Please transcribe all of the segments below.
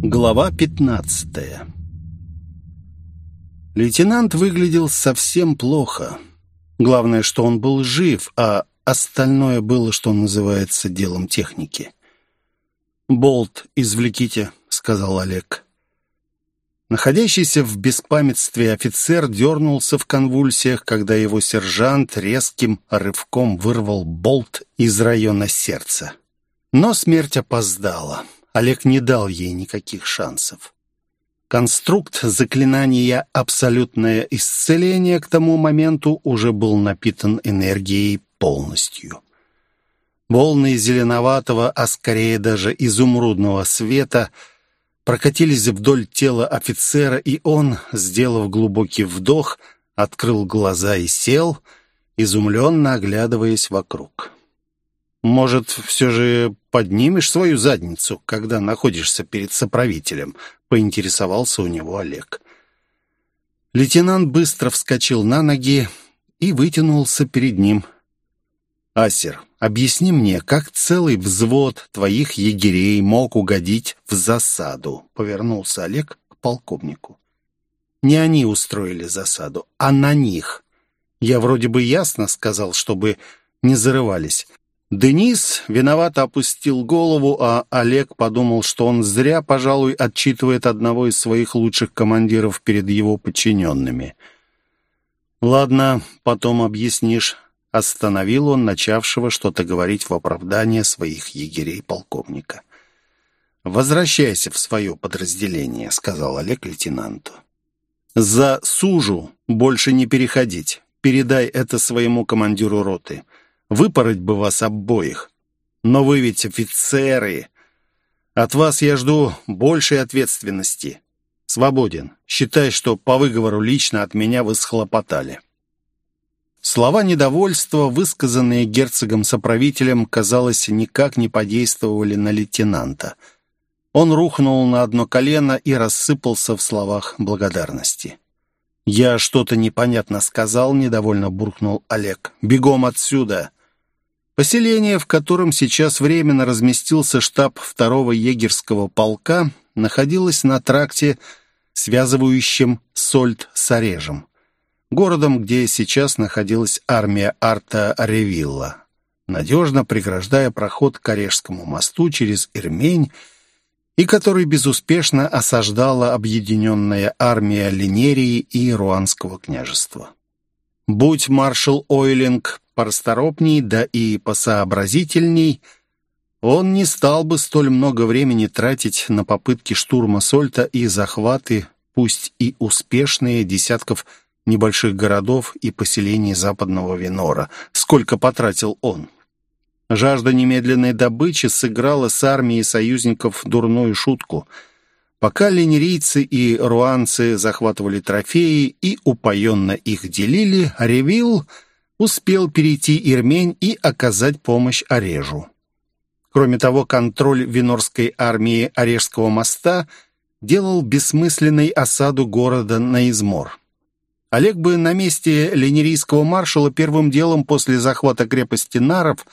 Глава 15 Лейтенант выглядел совсем плохо. Главное, что он был жив, а остальное было, что называется, делом техники. «Болт извлеките», — сказал Олег. Находящийся в беспамятстве офицер дернулся в конвульсиях, когда его сержант резким рывком вырвал болт из района сердца. Но смерть опоздала. Олег не дал ей никаких шансов. Конструкт заклинания «Абсолютное исцеление» к тому моменту уже был напитан энергией полностью. Волны зеленоватого, а скорее даже изумрудного света прокатились вдоль тела офицера, и он, сделав глубокий вдох, открыл глаза и сел, изумленно оглядываясь вокруг. «Может, все же поднимешь свою задницу, когда находишься перед соправителем?» — поинтересовался у него Олег. Лейтенант быстро вскочил на ноги и вытянулся перед ним. «Асер, объясни мне, как целый взвод твоих егерей мог угодить в засаду?» — повернулся Олег к полковнику. «Не они устроили засаду, а на них. Я вроде бы ясно сказал, чтобы не зарывались. Денис виновато опустил голову, а Олег подумал, что он зря, пожалуй, отчитывает одного из своих лучших командиров перед его подчиненными. «Ладно, потом объяснишь», — остановил он начавшего что-то говорить в оправдание своих егерей полковника. «Возвращайся в свое подразделение», — сказал Олег лейтенанту. «За сужу больше не переходить. Передай это своему командиру роты». Выпороть бы вас обоих. Но вы ведь офицеры. От вас я жду большей ответственности. Свободен. Считай, что по выговору лично от меня вы схлопотали». Слова недовольства, высказанные герцогом-соправителем, казалось, никак не подействовали на лейтенанта. Он рухнул на одно колено и рассыпался в словах благодарности. «Я что-то непонятно сказал», — недовольно буркнул Олег. «Бегом отсюда!» Поселение, в котором сейчас временно разместился штаб второго егерского полка, находилось на тракте, связывающем Сольт с Орежем, городом, где сейчас находилась армия Арта Ревилла, надежно преграждая проход к Орешскому мосту через Ирмень и который безуспешно осаждала объединенная армия Линерии и Руанского княжества. Будь маршал Ойлинг порасторопней, да и посообразительней, он не стал бы столь много времени тратить на попытки штурма Сольта и захваты, пусть и успешные, десятков небольших городов и поселений западного Винора, сколько потратил он. Жажда немедленной добычи сыграла с армией союзников дурную шутку. Пока ленирийцы и руанцы захватывали трофеи и упоенно их делили, Ревил — успел перейти Ирмень и оказать помощь Орежу. Кроме того, контроль Винорской армии Орежского моста делал бессмысленной осаду города на измор. Олег бы на месте ленирийского маршала первым делом после захвата крепости Наров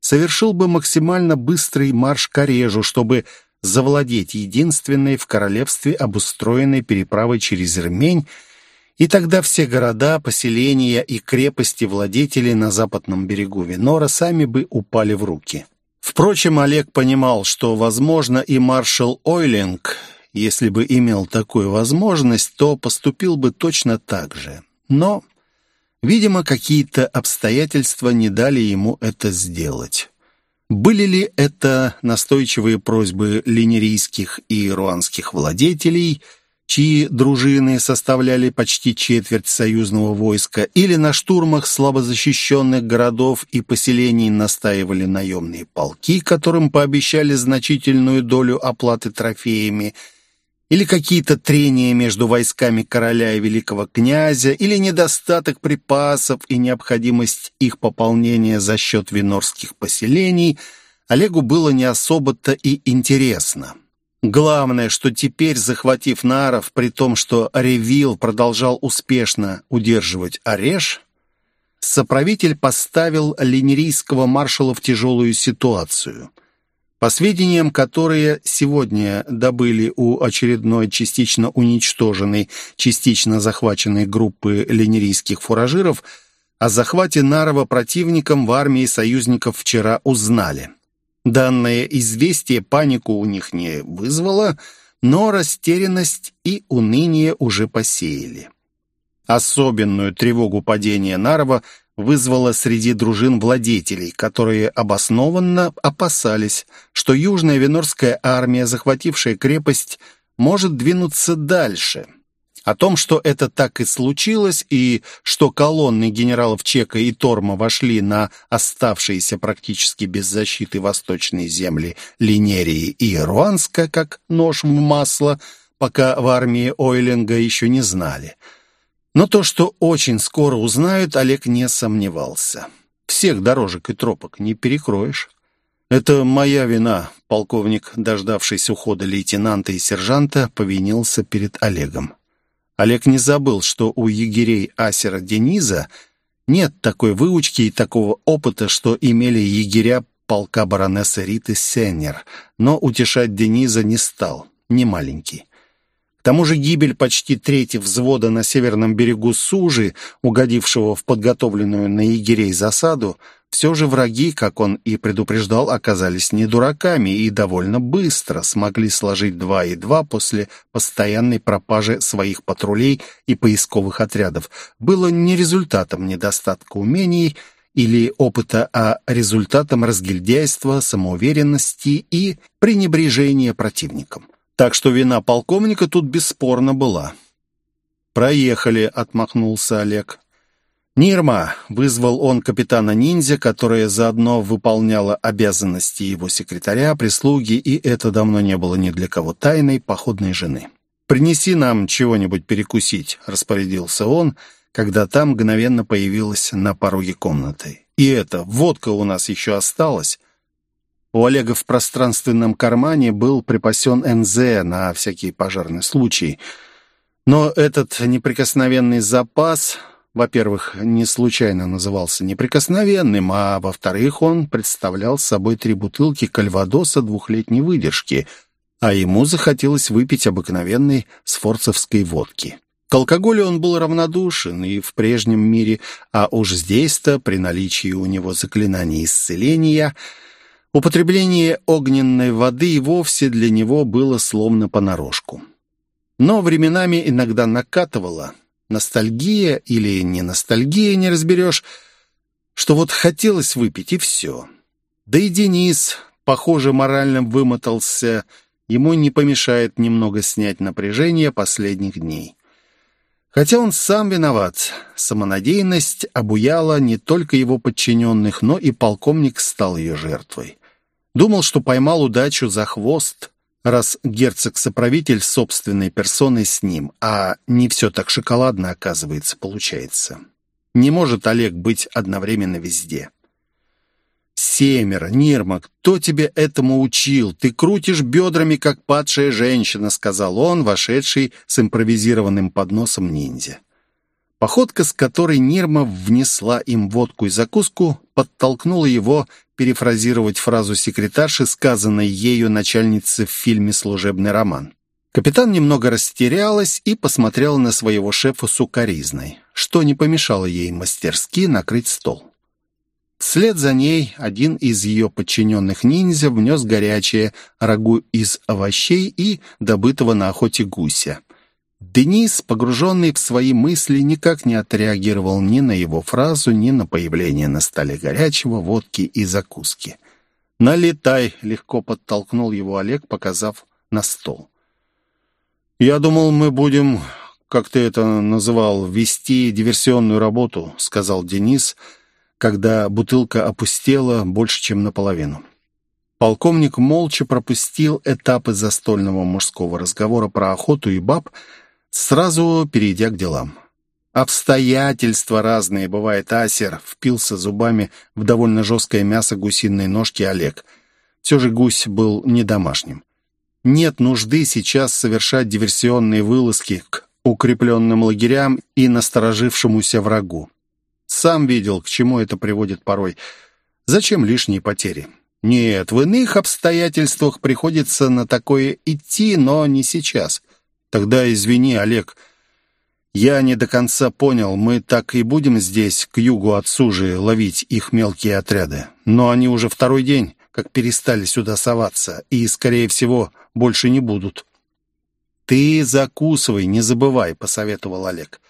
совершил бы максимально быстрый марш к Орежу, чтобы завладеть единственной в королевстве обустроенной переправой через Ирмень и тогда все города, поселения и крепости владетелей на западном берегу Винора сами бы упали в руки. Впрочем, Олег понимал, что, возможно, и маршал Ойлинг, если бы имел такую возможность, то поступил бы точно так же. Но, видимо, какие-то обстоятельства не дали ему это сделать. Были ли это настойчивые просьбы линерийских и руанских владетелей – чьи дружины составляли почти четверть союзного войска, или на штурмах слабозащищенных городов и поселений настаивали наемные полки, которым пообещали значительную долю оплаты трофеями, или какие-то трения между войсками короля и великого князя, или недостаток припасов и необходимость их пополнения за счет винорских поселений, Олегу было не особо-то и интересно. Главное, что теперь, захватив Наров, при том, что Ревил продолжал успешно удерживать Ореш, соправитель поставил линерийского маршала в тяжелую ситуацию. По сведениям, которые сегодня добыли у очередной частично уничтоженной, частично захваченной группы ленирийских фуражиров, о захвате Нарова противником в армии союзников вчера узнали. Данное известие панику у них не вызвало, но растерянность и уныние уже посеяли. Особенную тревогу падения Нарова вызвало среди дружин владетелей, которые обоснованно опасались, что Южная Венорская армия, захватившая крепость, может двинуться дальше. О том, что это так и случилось, и что колонны генералов Чека и Торма вошли на оставшиеся практически без защиты восточные земли Линерии и Руанска, как нож в масло, пока в армии Ойлинга еще не знали – но то, что очень скоро узнают, Олег не сомневался. Всех дорожек и тропок не перекроешь. «Это моя вина», — полковник, дождавшись ухода лейтенанта и сержанта, повинился перед Олегом. Олег не забыл, что у егерей Асера Дениза нет такой выучки и такого опыта, что имели егеря полка баронессы Риты Сеннер, но утешать Дениза не стал, не маленький. Тому же гибель почти трети взвода на северном берегу Сужи, угодившего в подготовленную на егерей засаду, все же враги, как он и предупреждал, оказались не дураками и довольно быстро смогли сложить два и два после постоянной пропажи своих патрулей и поисковых отрядов. Было не результатом недостатка умений или опыта, а результатом разгильдяйства, самоуверенности и пренебрежения противником. Так что вина полковника тут бесспорно была. «Проехали», — отмахнулся Олег. «Нирма!» — вызвал он капитана-ниндзя, которая заодно выполняла обязанности его секретаря, прислуги, и это давно не было ни для кого тайной походной жены. «Принеси нам чего-нибудь перекусить», — распорядился он, когда там мгновенно появилась на пороге комнаты. «И это, водка у нас еще осталась. У Олега в пространственном кармане был припасен НЗ на всякий пожарный случай. Но этот неприкосновенный запас, во-первых, не случайно назывался неприкосновенным, а во-вторых, он представлял собой три бутылки кальвадоса двухлетней выдержки, а ему захотелось выпить обыкновенной сфорцевской водки. К алкоголю он был равнодушен и в прежнем мире, а уж здесь-то, при наличии у него заклинания исцеления – Употребление огненной воды и вовсе для него было словно понарошку. Но временами иногда накатывала ностальгия или не ностальгия, не разберешь, что вот хотелось выпить, и все. Да и Денис, похоже, морально вымотался, ему не помешает немного снять напряжение последних дней. Хотя он сам виноват. Самонадеянность обуяла не только его подчиненных, но и полковник стал ее жертвой. Думал, что поймал удачу за хвост, раз герцог-соправитель собственной персоной с ним, а не все так шоколадно, оказывается, получается. Не может Олег быть одновременно везде. «Семеро, Нирма, кто тебя этому учил? Ты крутишь бедрами, как падшая женщина», — сказал он, вошедший с импровизированным подносом ниндзя. Походка, с которой Нирма внесла им водку и закуску, подтолкнула его перефразировать фразу секретарши, сказанной ею начальнице в фильме «Служебный роман». Капитан немного растерялась и посмотрела на своего шефа сукоризной, что не помешало ей мастерски накрыть стол. Вслед за ней один из ее подчиненных ниндзя внес горячее рагу из овощей и добытого на охоте гуся. Денис, погруженный в свои мысли, никак не отреагировал ни на его фразу, ни на появление на столе горячего, водки и закуски. «Налетай!» — легко подтолкнул его Олег, показав на стол. «Я думал, мы будем, как ты это называл, вести диверсионную работу», — сказал Денис, когда бутылка опустела больше, чем наполовину. Полковник молча пропустил этапы застольного мужского разговора про охоту и баб, сразу перейдя к делам. Обстоятельства разные, бывает, Асер впился зубами в довольно жесткое мясо гусиной ножки Олег. Все же гусь был не домашним. Нет нужды сейчас совершать диверсионные вылазки к укрепленным лагерям и насторожившемуся врагу. Сам видел, к чему это приводит порой. Зачем лишние потери? Нет, в иных обстоятельствах приходится на такое идти, но не сейчас. Тогда извини, Олег, я не до конца понял, мы так и будем здесь, к югу от Сужи, ловить их мелкие отряды. Но они уже второй день, как перестали сюда соваться, и, скорее всего, больше не будут. «Ты закусывай, не забывай», — посоветовал Олег.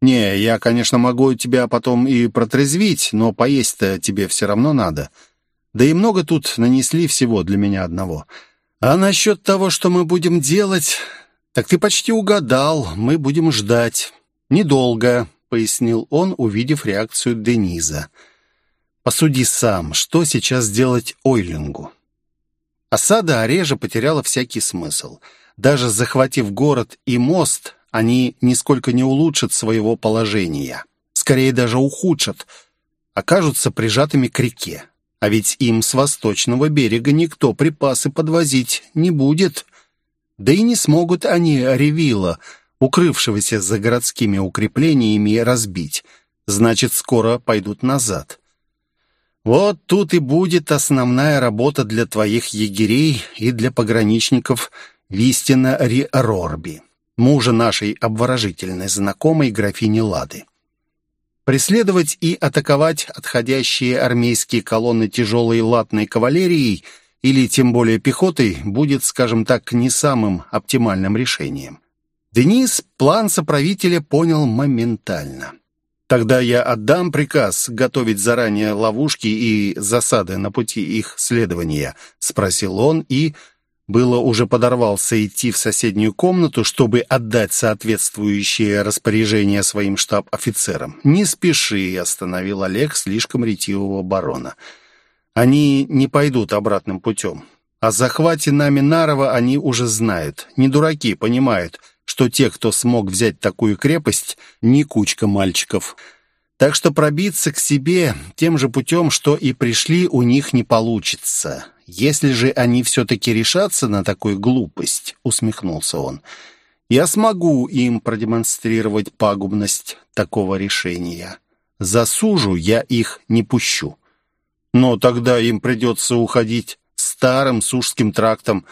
«Не, я, конечно, могу тебя потом и протрезвить, но поесть-то тебе все равно надо. Да и много тут нанесли всего для меня одного. А насчет того, что мы будем делать, так ты почти угадал, мы будем ждать. Недолго», — пояснил он, увидев реакцию Дениза. «Посуди сам, что сейчас делать Ойлингу?» Осада Орежа потеряла всякий смысл. Даже захватив город и мост, они нисколько не улучшат своего положения. Скорее даже ухудшат, окажутся прижатыми к реке. А ведь им с восточного берега никто припасы подвозить не будет. Да и не смогут они Ревила, укрывшегося за городскими укреплениями, разбить. Значит, скоро пойдут назад. Вот тут и будет основная работа для твоих егерей и для пограничников Вистина Ри-Рорби мужа нашей обворожительной знакомой графини Лады. Преследовать и атаковать отходящие армейские колонны тяжелой латной кавалерией или тем более пехотой будет, скажем так, не самым оптимальным решением. Денис план соправителя понял моментально. Тогда я отдам приказ готовить заранее ловушки и засады на пути их следования, спросил он и было уже подорвался идти в соседнюю комнату, чтобы отдать соответствующее распоряжение своим штаб-офицерам. «Не спеши», — остановил Олег слишком ретивого барона. «Они не пойдут обратным путем. О захвате нами Нарова они уже знают. Не дураки, понимают, что те, кто смог взять такую крепость, не кучка мальчиков». Так что пробиться к себе тем же путем, что и пришли, у них не получится. Если же они все-таки решатся на такую глупость, усмехнулся он, я смогу им продемонстрировать пагубность такого решения. Засужу я их не пущу. Но тогда им придется уходить старым сужским трактом.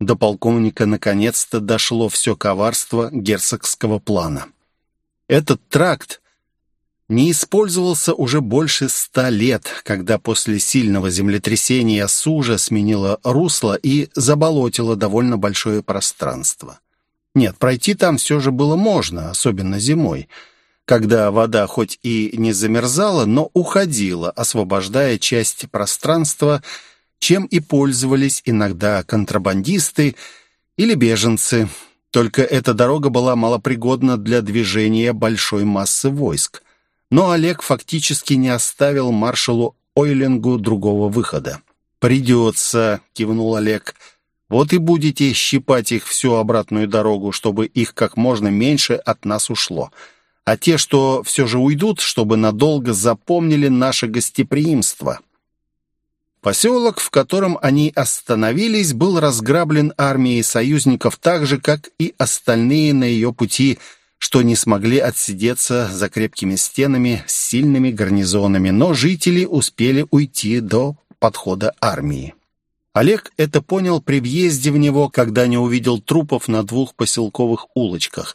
До полковника наконец-то дошло все коварство герцогского плана. Этот тракт не использовался уже больше ста лет, когда после сильного землетрясения Сужа сменила русло и заболотила довольно большое пространство. Нет, пройти там все же было можно, особенно зимой, когда вода хоть и не замерзала, но уходила, освобождая часть пространства, чем и пользовались иногда контрабандисты или беженцы. Только эта дорога была малопригодна для движения большой массы войск. Но Олег фактически не оставил маршалу Ойлингу другого выхода. «Придется», — кивнул Олег. «Вот и будете щипать их всю обратную дорогу, чтобы их как можно меньше от нас ушло. А те, что все же уйдут, чтобы надолго запомнили наше гостеприимство». Поселок, в котором они остановились, был разграблен армией союзников так же, как и остальные на ее пути – что не смогли отсидеться за крепкими стенами с сильными гарнизонами, но жители успели уйти до подхода армии. Олег это понял при въезде в него, когда не увидел трупов на двух поселковых улочках.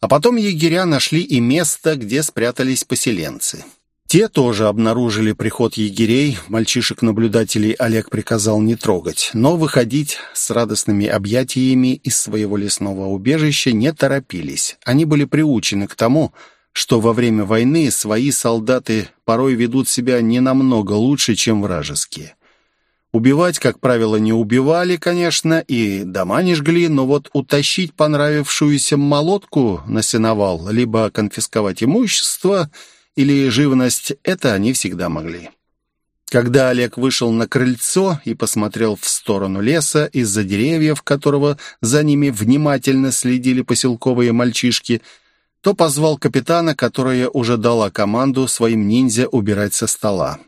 А потом егеря нашли и место, где спрятались поселенцы. Те тоже обнаружили приход егерей, мальчишек-наблюдателей Олег приказал не трогать, но выходить с радостными объятиями из своего лесного убежища не торопились. Они были приучены к тому, что во время войны свои солдаты порой ведут себя не намного лучше, чем вражеские. Убивать, как правило, не убивали, конечно, и дома не жгли, но вот утащить понравившуюся молотку на сеновал, либо конфисковать имущество – или живность, это они всегда могли. Когда Олег вышел на крыльцо и посмотрел в сторону леса, из-за деревьев которого за ними внимательно следили поселковые мальчишки, то позвал капитана, которая уже дала команду своим ниндзя убирать со стола.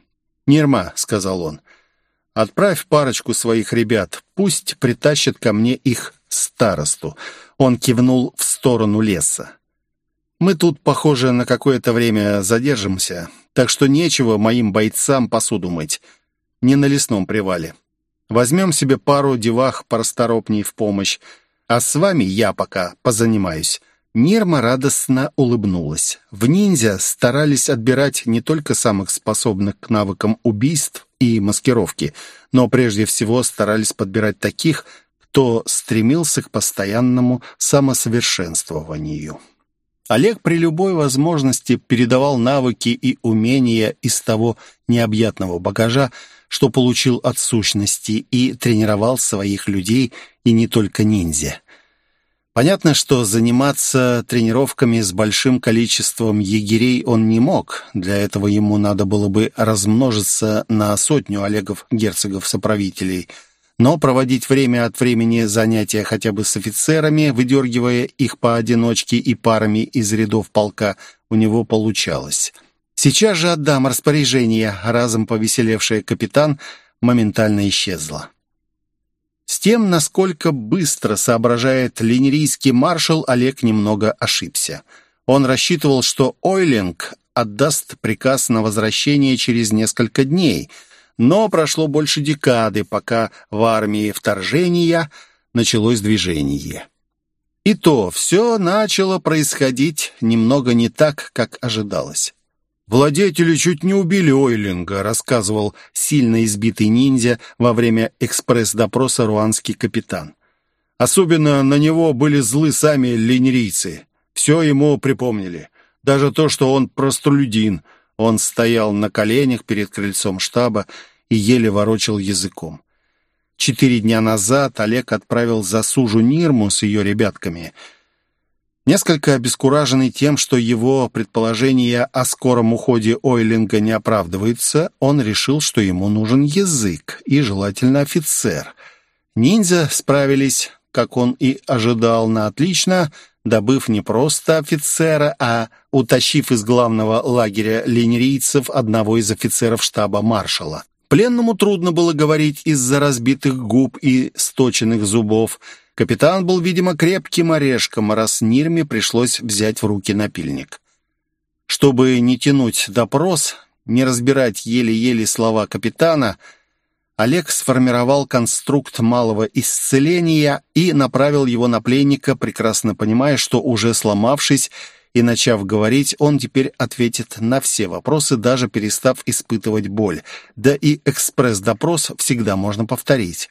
«Нирма», — сказал он, — «отправь парочку своих ребят, пусть притащат ко мне их старосту». Он кивнул в сторону леса. Мы тут, похоже, на какое-то время задержимся, так что нечего моим бойцам посуду мыть. не на лесном привале. Возьмем себе пару девах порасторопней в помощь, а с вами я пока позанимаюсь». Нирма радостно улыбнулась. В ниндзя старались отбирать не только самых способных к навыкам убийств и маскировки, но прежде всего старались подбирать таких, кто стремился к постоянному самосовершенствованию. Олег при любой возможности передавал навыки и умения из того необъятного багажа, что получил от сущности, и тренировал своих людей, и не только ниндзя. Понятно, что заниматься тренировками с большим количеством егерей он не мог. Для этого ему надо было бы размножиться на сотню Олегов-герцогов-соправителей – но проводить время от времени занятия хотя бы с офицерами, выдергивая их поодиночке и парами из рядов полка, у него получалось. «Сейчас же отдам распоряжение», — разом повеселевшая капитан моментально исчезла. С тем, насколько быстро соображает линерийский маршал, Олег немного ошибся. Он рассчитывал, что Ойлинг отдаст приказ на возвращение через несколько дней — но прошло больше декады, пока в армии вторжения началось движение. И то все начало происходить немного не так, как ожидалось. «Владетели чуть не убили Ойлинга», — рассказывал сильно избитый ниндзя во время экспресс-допроса руанский капитан. Особенно на него были злы сами линерийцы. Все ему припомнили. Даже то, что он простолюдин — он стоял на коленях перед крыльцом штаба и еле ворочал языком. Четыре дня назад Олег отправил за Сужу Нирму с ее ребятками. Несколько обескураженный тем, что его предположение о скором уходе Ойлинга не оправдывается, он решил, что ему нужен язык и, желательно, офицер. Ниндзя справились, как он и ожидал, на отлично — добыв не просто офицера, а утащив из главного лагеря ленирийцев одного из офицеров штаба маршала. Пленному трудно было говорить из-за разбитых губ и сточенных зубов. Капитан был, видимо, крепким орешком, раз Нирме пришлось взять в руки напильник. Чтобы не тянуть допрос, не разбирать еле-еле слова капитана — Олег сформировал конструкт малого исцеления и направил его на пленника, прекрасно понимая, что уже сломавшись и начав говорить, он теперь ответит на все вопросы, даже перестав испытывать боль. Да и экспресс-допрос всегда можно повторить.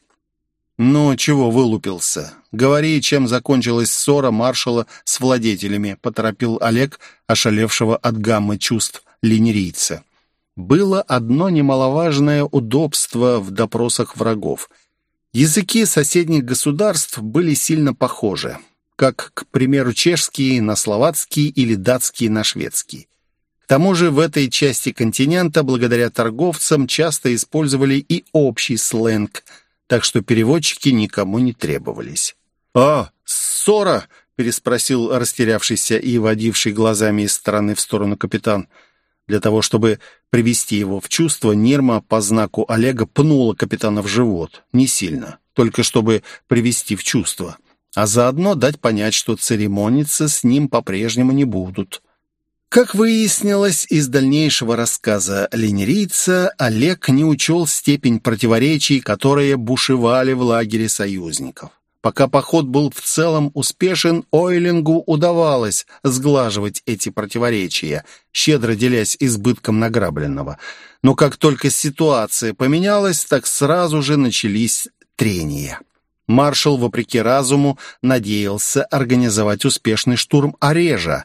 «Ну, чего вылупился? Говори, чем закончилась ссора маршала с владетелями», — поторопил Олег, ошалевшего от гаммы чувств линерийца было одно немаловажное удобство в допросах врагов. Языки соседних государств были сильно похожи, как, к примеру, чешский на словацкий или датский на шведский. К тому же в этой части континента, благодаря торговцам, часто использовали и общий сленг, так что переводчики никому не требовались. «А, ссора!» — переспросил растерявшийся и водивший глазами из стороны в сторону капитан — для того, чтобы привести его в чувство, Нирма по знаку Олега пнула капитана в живот. Не сильно, только чтобы привести в чувство. А заодно дать понять, что церемониться с ним по-прежнему не будут. Как выяснилось из дальнейшего рассказа ленирийца, Олег не учел степень противоречий, которые бушевали в лагере союзников. Пока поход был в целом успешен, Ойлингу удавалось сглаживать эти противоречия, щедро делясь избытком награбленного. Но как только ситуация поменялась, так сразу же начались трения. Маршал, вопреки разуму, надеялся организовать успешный штурм Орежа,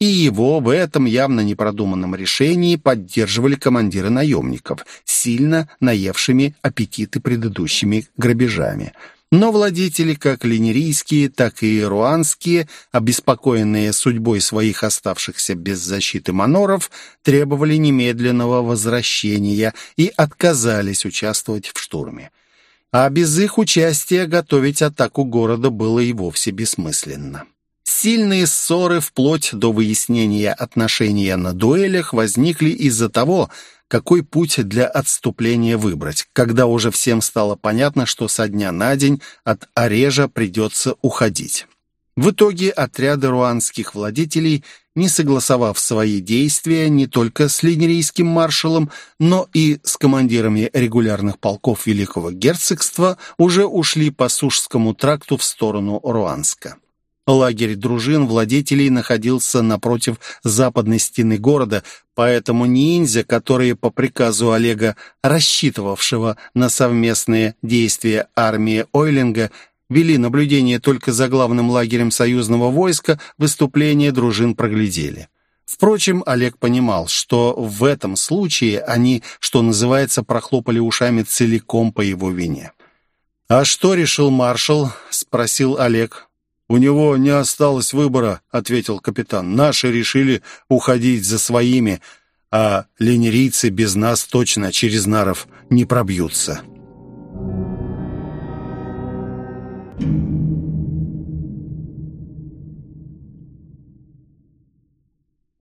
и его в этом явно непродуманном решении поддерживали командиры наемников, сильно наевшими аппетиты предыдущими грабежами – но владетели, как линерийские, так и руанские, обеспокоенные судьбой своих оставшихся без защиты маноров, требовали немедленного возвращения и отказались участвовать в штурме. А без их участия готовить атаку города было и вовсе бессмысленно. Сильные ссоры вплоть до выяснения отношения на дуэлях возникли из-за того, какой путь для отступления выбрать, когда уже всем стало понятно, что со дня на день от Орежа придется уходить. В итоге отряды руанских владетелей не согласовав свои действия не только с линерийским маршалом, но и с командирами регулярных полков Великого Герцогства, уже ушли по Сушскому тракту в сторону Руанска. Лагерь дружин владетелей находился напротив западной стены города, поэтому ниндзя, которые по приказу Олега, рассчитывавшего на совместные действия армии Ойлинга, вели наблюдение только за главным лагерем союзного войска, выступления дружин проглядели. Впрочем, Олег понимал, что в этом случае они, что называется, прохлопали ушами целиком по его вине. «А что решил маршал?» — спросил Олег. «У него не осталось выбора», — ответил капитан. «Наши решили уходить за своими, а ленерийцы без нас точно через наров не пробьются».